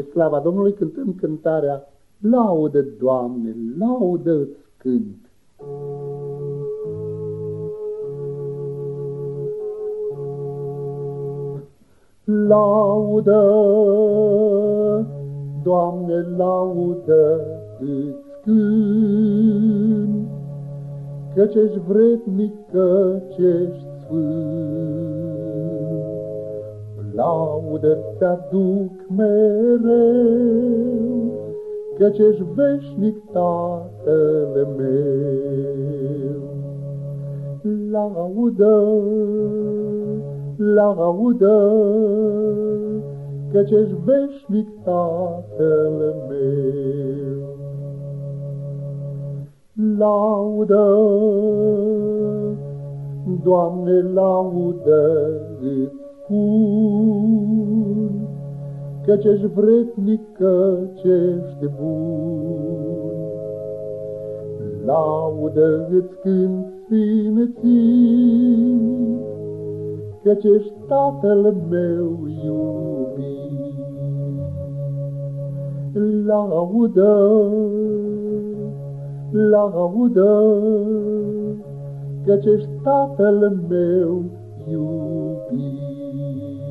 spre slava Domnului cântăm cântarea Laudă, Doamne, laudă-ți cânt. Laudă, Doamne, laudă îți cânt, Căci ești vrednic, căci ești sfânt. Laudă ți-aduc mereu, Căci ești veșnic Tatăl meu. Laudă, laudă, Căci ești veșnic Tatăl meu. Laudă, Doamne, laudă îți spun, Căci ești vrednic, căci ești bun. Laudă îți cânt sfinții, Căci ești Tatăl meu iubit. Laudă, laudă, Căci ești Tatăl meu iubit.